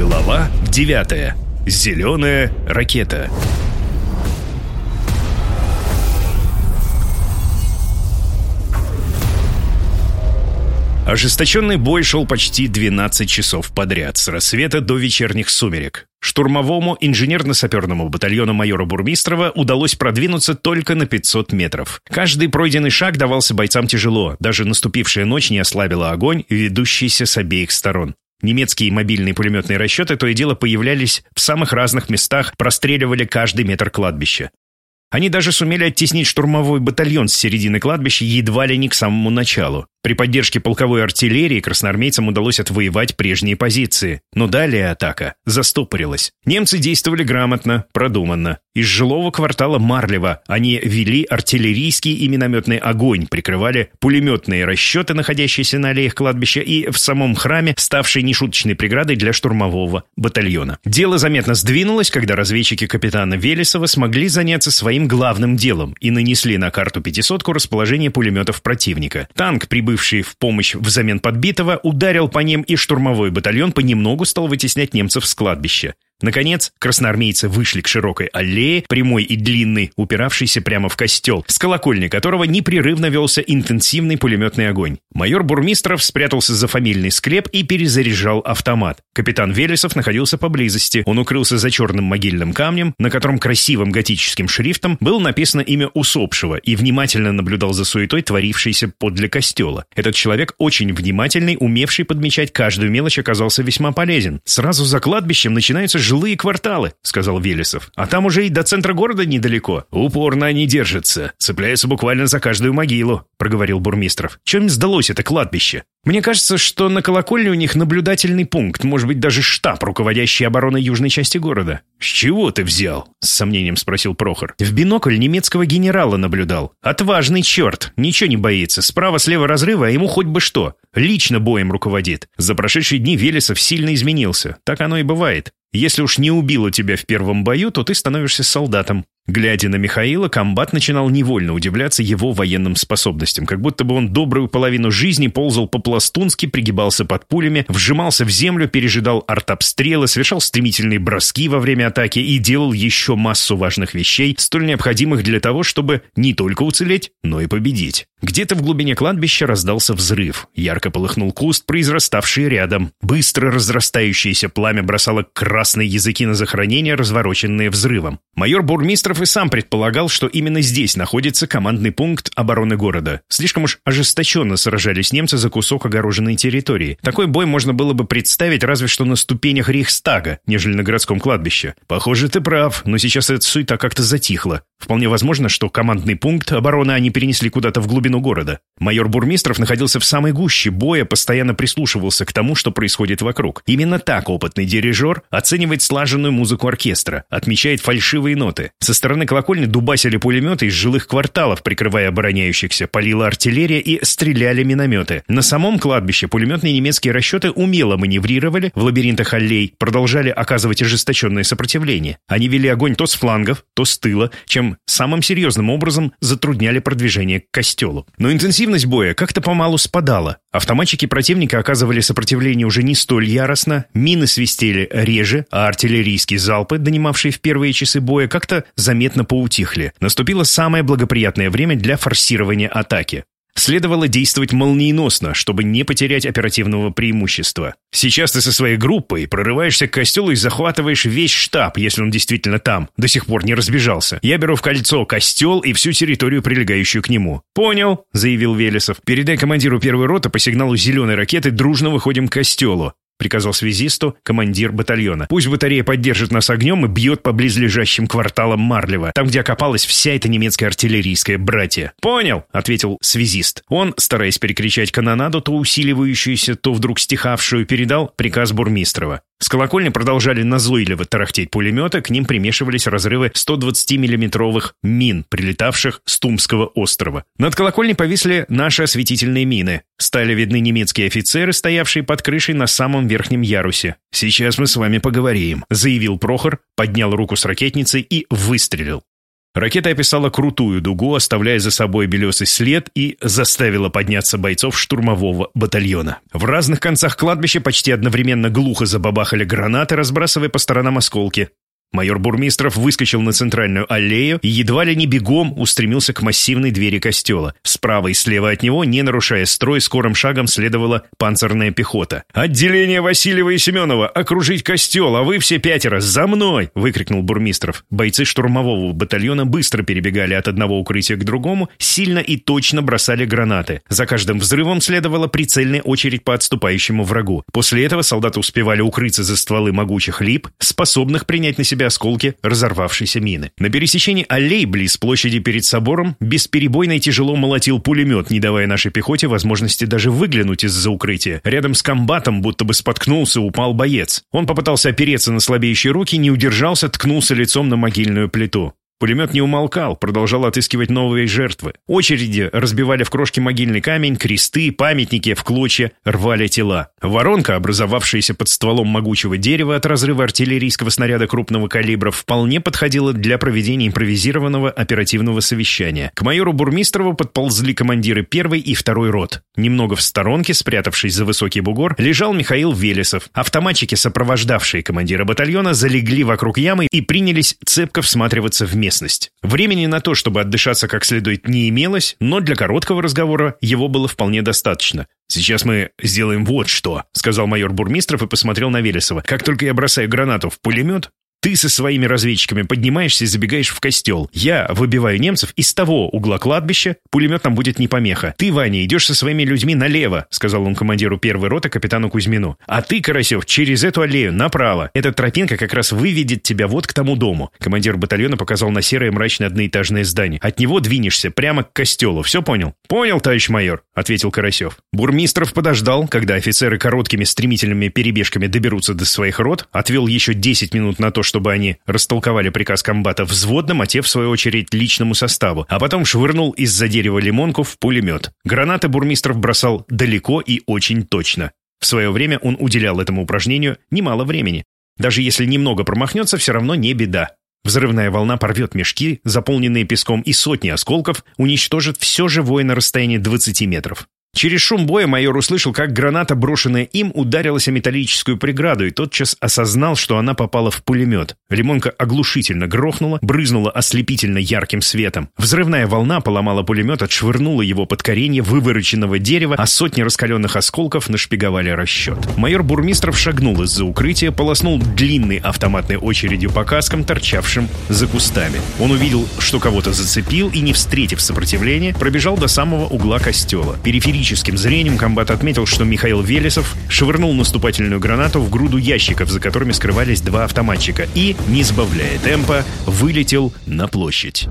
Глава 9. Зеленая ракета. Ожесточенный бой шел почти 12 часов подряд, с рассвета до вечерних сумерек. Штурмовому инженерно-саперному батальону майора Бурмистрова удалось продвинуться только на 500 метров. Каждый пройденный шаг давался бойцам тяжело, даже наступившая ночь не ослабила огонь, ведущийся с обеих сторон. Немецкие мобильные пулеметные расчеты то и дело появлялись в самых разных местах, простреливали каждый метр кладбища. Они даже сумели оттеснить штурмовой батальон с середины кладбища едва ли не к самому началу. При поддержке полковой артиллерии красноармейцам удалось отвоевать прежние позиции. Но далее атака застопорилась. Немцы действовали грамотно, продуманно. Из жилого квартала Марлева они вели артиллерийский и минометный огонь, прикрывали пулеметные расчеты, находящиеся на аллеях кладбища, и в самом храме, ставшей нешуточной преградой для штурмового батальона. Дело заметно сдвинулось, когда разведчики капитана Велесова смогли заняться своим главным делом и нанесли на карту пятисотку расположение пулеметов противника. Танк, прибывший в помощь взамен подбитого, ударил по ним, и штурмовой батальон понемногу стал вытеснять немцев с кладбища. Наконец, красноармейцы вышли к широкой аллее, прямой и длинной, упиравшейся прямо в костел, с колокольни которого непрерывно велся интенсивный пулеметный огонь. Майор Бурмистров спрятался за фамильный склеп и перезаряжал автомат. Капитан Велесов находился поблизости. Он укрылся за черным могильным камнем, на котором красивым готическим шрифтом было написано имя усопшего, и внимательно наблюдал за суетой, творившейся подле костела. Этот человек, очень внимательный, умевший подмечать каждую мелочь, оказался весьма полезен. Сразу за кладбищем начинаются жилые кварталы», — сказал Велесов. «А там уже и до центра города недалеко. Упорно они держатся, цепляются буквально за каждую могилу», — проговорил Бурмистров. «Чем сдалось это кладбище?» «Мне кажется, что на колокольне у них наблюдательный пункт, может быть, даже штаб, руководящий обороной южной части города». «С чего ты взял?» — с сомнением спросил Прохор. «В бинокль немецкого генерала наблюдал. Отважный черт, ничего не боится. Справа-слева разрыва, а ему хоть бы что. Лично боем руководит. За прошедшие дни Велесов сильно изменился. Так оно и бывает. Если уж не убило тебя в первом бою, то ты становишься солдатом. Глядя на Михаила, комбат начинал невольно удивляться его военным способностям, как будто бы он добрую половину жизни ползал по-пластунски, пригибался под пулями, вжимался в землю, пережидал артобстрелы, совершал стремительные броски во время атаки и делал еще массу важных вещей, столь необходимых для того, чтобы не только уцелеть, но и победить. Где-то в глубине кладбища раздался взрыв. Ярко полыхнул куст, произраставший рядом. Быстро разрастающееся пламя бросало красные языки на захоронения, развороченные взрывом. Майор Бурмистров и сам предполагал, что именно здесь находится командный пункт обороны города. Слишком уж ожесточенно сражались немцы за кусок огороженной территории. Такой бой можно было бы представить разве что на ступенях Рейхстага, нежели на городском кладбище. Похоже, ты прав, но сейчас эта суета как-то затихла. Вполне возможно, что командный пункт обороны они перенесли куда-то в глубину города. Майор Бурмистров находился в самой гуще боя, постоянно прислушивался к тому, что происходит вокруг. Именно так опытный дирижер оценивает слаженную музыку оркестра, отмечает фальшивые ноты. Со стороны колокольни дубасили пулеметы из жилых кварталов, прикрывая обороняющихся, полила артиллерия и стреляли минометы. На самом кладбище пулеметные немецкие расчеты умело маневрировали в лабиринтах аллей, продолжали оказывать ожесточенное сопротивление. Они вели огонь то с флангов, то с тыла, чем самым серьезным образом затрудняли продвижение к костелу. Но интенсивность боя как-то помалу спадала. Автоматчики противника оказывали сопротивление уже не столь яростно, мины свистели реже, а артиллерийские залпы, донимавшие в первые часы боя, как-то заметно поутихли. Наступило самое благоприятное время для форсирования атаки. Следовало действовать молниеносно, чтобы не потерять оперативного преимущества. Сейчас ты со своей группой прорываешься к костелу и захватываешь весь штаб, если он действительно там, до сих пор не разбежался. Я беру в кольцо костел и всю территорию, прилегающую к нему. «Понял», — заявил Велесов. «Передай командиру первой роты по сигналу зеленой ракеты дружно выходим к костелу приказал связисту командир батальона. «Пусть батарея поддержит нас огнем и бьет по близлежащим кварталам Марлева, там, где окопалась вся эта немецкая артиллерийская братья». «Понял», — ответил связист. Он, стараясь перекричать канонаду, то усиливающуюся, то вдруг стихавшую, передал приказ Бурмистрова. С колокольни продолжали назойливо тарахтеть пулеметы, к ним примешивались разрывы 120 миллиметровых мин, прилетавших с Тумского острова. Над колокольней повисли наши осветительные мины. Стали видны немецкие офицеры, стоявшие под крышей на самом верхнем ярусе. «Сейчас мы с вами поговорим», — заявил Прохор, поднял руку с ракетницей и выстрелил. Ракета описала крутую дугу, оставляя за собой белесый след и заставила подняться бойцов штурмового батальона. В разных концах кладбища почти одновременно глухо забабахали гранаты, разбрасывая по сторонам осколки. Майор Бурмистров выскочил на центральную аллею и едва ли не бегом устремился к массивной двери костела. Справа и слева от него, не нарушая строй, скорым шагом следовала панцирная пехота. «Отделение Васильева и Семенова! Окружить костел, а вы все пятеро! За мной!» — выкрикнул Бурмистров. Бойцы штурмового батальона быстро перебегали от одного укрытия к другому, сильно и точно бросали гранаты. За каждым взрывом следовала прицельная очередь по отступающему врагу. После этого солдаты успевали укрыться за стволы могучих лип, способных принять на себя себя осколки разорвавшейся мины. На пересечении аллей близ площади перед собором бесперебойно и тяжело молотил пулемет, не давая нашей пехоте возможности даже выглянуть из-за укрытия. Рядом с комбатом будто бы споткнулся, упал боец. Он попытался опереться на слабеющие руки, не удержался, ткнулся лицом на могильную плиту. Пулемет не умолкал, продолжал отыскивать новые жертвы. Очереди разбивали в крошки могильный камень, кресты, памятники в клочья, рвали тела. Воронка, образовавшаяся под стволом могучего дерева от разрыва артиллерийского снаряда крупного калибра, вполне подходила для проведения импровизированного оперативного совещания. К майору Бурмистрову подползли командиры первой и второй рот. Немного в сторонке, спрятавшись за высокий бугор, лежал Михаил Велесов. Автоматчики, сопровождавшие командира батальона, залегли вокруг ямы и принялись цепко всматриваться в место местность. Времени на то, чтобы отдышаться как следует, не имелось, но для короткого разговора его было вполне достаточно. «Сейчас мы сделаем вот что», — сказал майор Бурмистров и посмотрел на Велесова. «Как только я бросаю гранату в пулемет, ты со своими разведчиками поднимаешься и забегаешь в костел. Я выбиваю немцев из того угла кладбища, пулемет нам будет не помеха. Ты, Ваня, идешь со своими людьми налево, сказал он командиру первой роты капитану Кузьмину. А ты, Карасев, через эту аллею направо. Эта тропинка как раз выведет тебя вот к тому дому. Командир батальона показал на серое мрачное одноэтажное здание. От него двинешься прямо к костелу. Все понял? Понял, товарищ майор, ответил Карасев. Бурмистров подождал, когда офицеры короткими стремительными перебежками доберутся до своих рот, отвел еще 10 минут на то, чтобы они растолковали приказ комбата взводным, а те, в свою очередь, личному составу, а потом швырнул из-за дерева лимонку в пулемет. Гранаты бурмистров бросал далеко и очень точно. В свое время он уделял этому упражнению немало времени. Даже если немного промахнется, все равно не беда. Взрывная волна порвет мешки, заполненные песком, и сотни осколков уничтожит все живое на расстоянии 20 метров. Через шум боя майор услышал, как граната, брошенная им, ударилась о металлическую преграду и тотчас осознал, что она попала в пулемет. Лимонка оглушительно грохнула, брызнула ослепительно ярким светом. Взрывная волна поломала пулемет, отшвырнула его под коренье вывороченного дерева, а сотни раскаленных осколков нашпиговали расчет. Майор Бурмистров шагнул из-за укрытия, полоснул длинной автоматной очередью по каскам, торчавшим за кустами. Он увидел, что кого-то зацепил и, не встретив сопротивления, пробежал до самого угла костела. Периферия Периферическим зрением комбат отметил, что Михаил Велесов швырнул наступательную гранату в груду ящиков, за которыми скрывались два автоматчика, и, не сбавляя темпа, вылетел на площадь.